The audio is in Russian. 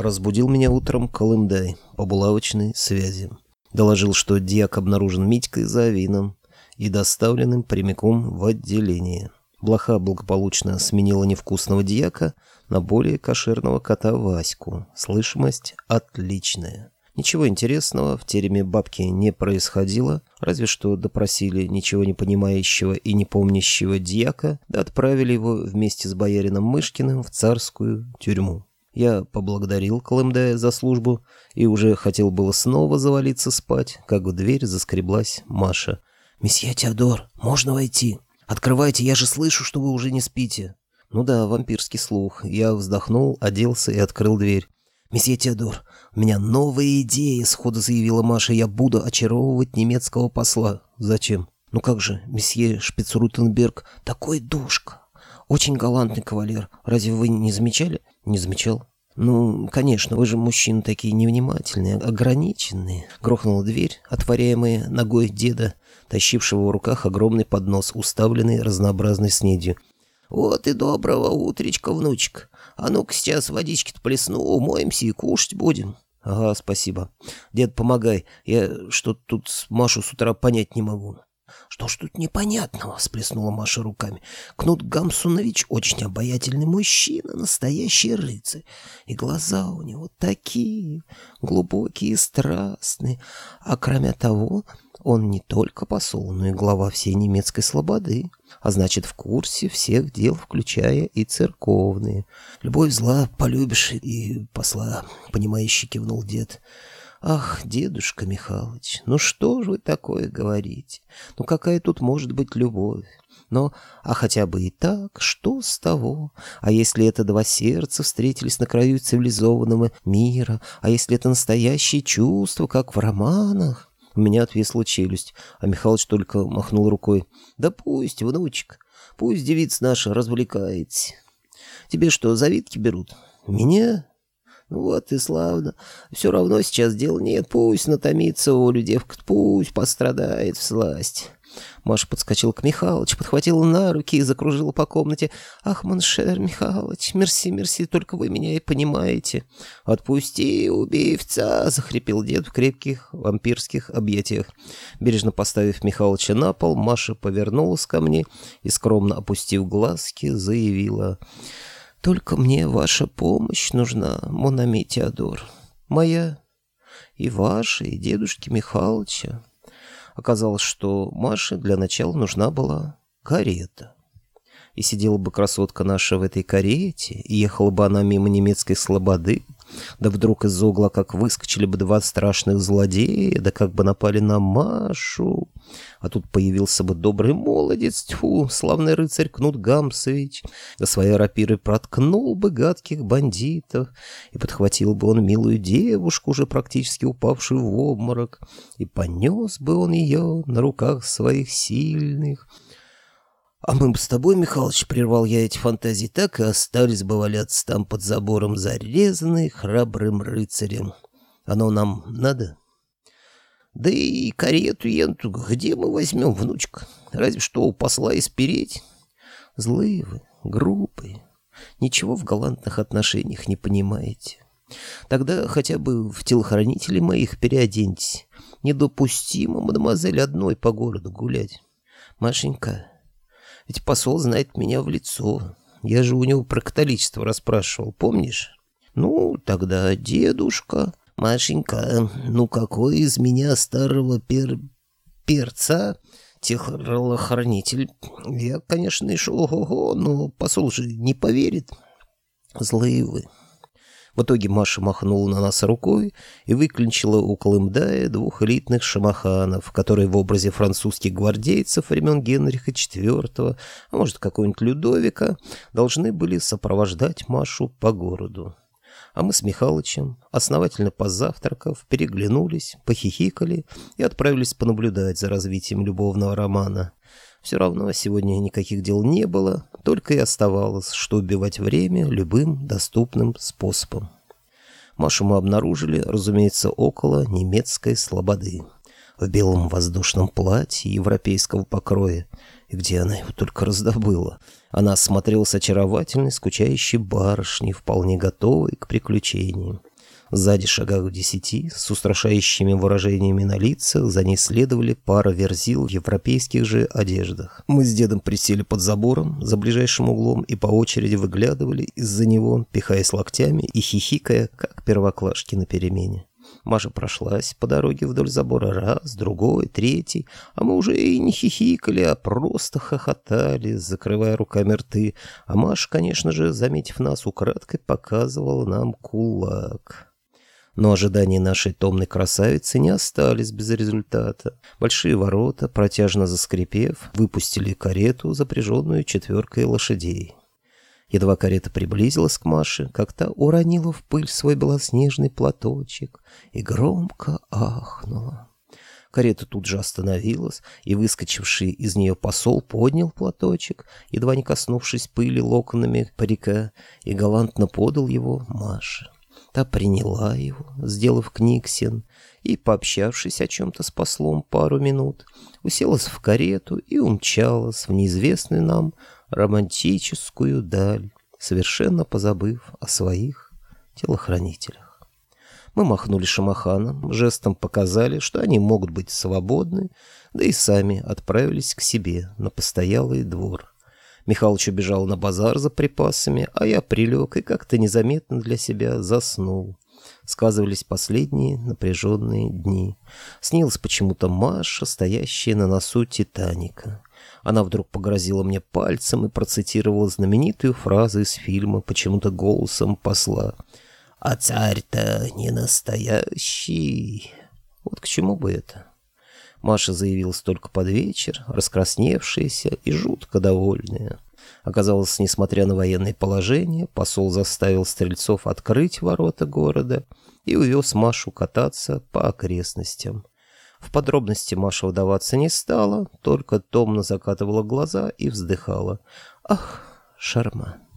Разбудил меня утром Колымдай по булавочной связи. Доложил, что диак обнаружен Митькой за авином и доставленным прямиком в отделение. Блоха благополучно сменила невкусного дьяка на более кошерного кота Ваську. Слышимость отличная. Ничего интересного в тереме бабки не происходило, разве что допросили ничего не понимающего и не помнящего дьяка, да отправили его вместе с боярином Мышкиным в царскую тюрьму. Я поблагодарил Колымдая за службу и уже хотел было снова завалиться спать, как в дверь заскреблась Маша. «Месье Теодор, можно войти? Открывайте, я же слышу, что вы уже не спите». Ну да, вампирский слух. Я вздохнул, оделся и открыл дверь. «Месье Теодор, у меня новая идея», — сходу заявила Маша. «Я буду очаровывать немецкого посла». «Зачем?» «Ну как же, месье Шпицрутенберг, такой душка. Очень галантный кавалер. Разве вы не замечали?» «Не замечал». «Ну, конечно, вы же мужчины такие невнимательные, ограниченные», — грохнула дверь, отворяемая ногой деда, тащившего в руках огромный поднос, уставленный разнообразной снедью. «Вот и доброго утречка, внучек. А ну-ка сейчас водички-то плесну, умоемся и кушать будем». «Ага, спасибо. Дед, помогай. Я что-то тут Машу с утра понять не могу». «Что ж тут непонятного?» — сплеснула Маша руками. «Кнут Гамсунович очень обаятельный мужчина, настоящий рыцарь. И глаза у него такие глубокие и страстные. А кроме того, он не только посол, но и глава всей немецкой слободы, а значит в курсе всех дел, включая и церковные. Любовь зла полюбишь и посла, понимающий кивнул дед. Ах, дедушка Михалыч, ну что же вы такое говорите? Ну какая тут может быть любовь? Но, а хотя бы и так, что с того? А если это два сердца встретились на краю цивилизованного мира? А если это настоящее чувство, как в романах? У меня отвисла челюсть, а Михалыч только махнул рукой. Да пусть, внучек, пусть девица наша развлекается. Тебе что, завидки берут? Меня? Вот и славно. Все равно сейчас дела нет. Пусть натомится вволю девка, пусть пострадает всласть. Маша подскочила к Михалычу, подхватила на руки и закружила по комнате. «Ах, mon cher Михалыч, мерси, мерси, только вы меня и понимаете». «Отпусти, убивца!» — захрипел дед в крепких вампирских объятиях. Бережно поставив Михалыча на пол, Маша повернулась ко мне и, скромно опустив глазки, заявила... Только мне ваша помощь нужна, Монами Теодор. Моя и ваша, и дедушки Михалыча. Оказалось, что Маше для начала нужна была карета. И сидела бы красотка наша в этой карете, и ехала бы она мимо немецкой слободы, да вдруг из угла как выскочили бы два страшных злодея, да как бы напали на Машу. А тут появился бы добрый молодец, тьфу, славный рыцарь Кнут Гамсович, да своей рапирой проткнул бы гадких бандитов, и подхватил бы он милую девушку, уже практически упавшую в обморок, и понес бы он ее на руках своих сильных, а мы бы с тобой, Михалыч, прервал я эти фантазии, так и остались бы валяться там под забором, зарезанные храбрым рыцарем. Оно нам надо? Да и карету енту где мы возьмем, внучка? Разве что у посла испереть. Злые вы, грубые, ничего в галантных отношениях не понимаете. Тогда хотя бы в телохранителей моих переоденьтесь. Недопустимо, мадемуазель, одной по городу гулять. Машенька, ведь посол знает меня в лицо. Я же у него про католичество расспрашивал, помнишь? Ну, тогда дедушка, Машенька, ну какой из меня старого пер... перца телохранитель? Я, конечно, и шо, ого, но посол же не поверит. Злые вы. В итоге Маша махнула на нас рукой и выклинчила у Колымдая двух элитных шамаханов, которые в образе французских гвардейцев времен Генриха IV, а может, какого-нибудь Людовика, должны были сопровождать Машу по городу. А мы с Михалычем, основательно позавтракав, переглянулись, похихикали и отправились понаблюдать за развитием любовного романа. Все равно сегодня никаких дел не было, только и оставалось, что убивать время любым доступным способом. Машу мы обнаружили, разумеется, около немецкой слободы, в белом воздушном платье европейского покроя, и где она его только раздобыла. Она смотрелась очаровательной, скучающей барышней, вполне готовой к приключениям. Сзади шагах десяти, с устрашающими выражениями на лицах, за ней следовали пара верзил в европейских же одеждах. Мы с дедом присели под забором, за ближайшим углом, и по очереди выглядывали из-за него, пихаясь локтями и хихикая, как первоклашки на перемене. Маша прошлась по дороге вдоль забора раз, другой, третий, а мы уже и не хихикали, а просто хохотали, закрывая руками рты. А Маша, конечно же, заметив нас, украдкой показывала нам кулак. Но ожидания нашей томной красавицы не остались без результата. Большие ворота, протяжно заскрипев, выпустили карету, запряженную четверкой лошадей. Едва карета приблизилась к Маше, как та уронила в пыль свой белоснежный платочек и громко ахнула. Карета тут же остановилась, и выскочивший из нее посол поднял платочек, едва не коснувшись пыли локонами парика, и галантно подал его Маше. Та приняла его, сделав книгсен, и, пообщавшись о чем-то с послом пару минут, уселась в карету и умчалась в неизвестную нам романтическую даль, совершенно позабыв о своих телохранителях. Мы махнули шамаханом, жестом показали, что они могут быть свободны, да и сами отправились к себе на постоялый двор. Михалыч убежал на базар за припасами, а я прилег и как-то незаметно для себя заснул. Сказывались последние напряженные дни. Снилась почему-то Маша, стоящая на носу Титаника. Она вдруг погрозила мне пальцем и процитировала знаменитую фразу из фильма почему-то голосом посла. «А царь-то не настоящий». Вот к чему бы это? Маша заявилась только под вечер, раскрасневшаяся и жутко довольная. Оказалось, несмотря на военное положение, посол заставил стрельцов открыть ворота города и увез Машу кататься по окрестностям. В подробности Маша вдаваться не стала, только томно закатывала глаза и вздыхала. «Ах, шарма!»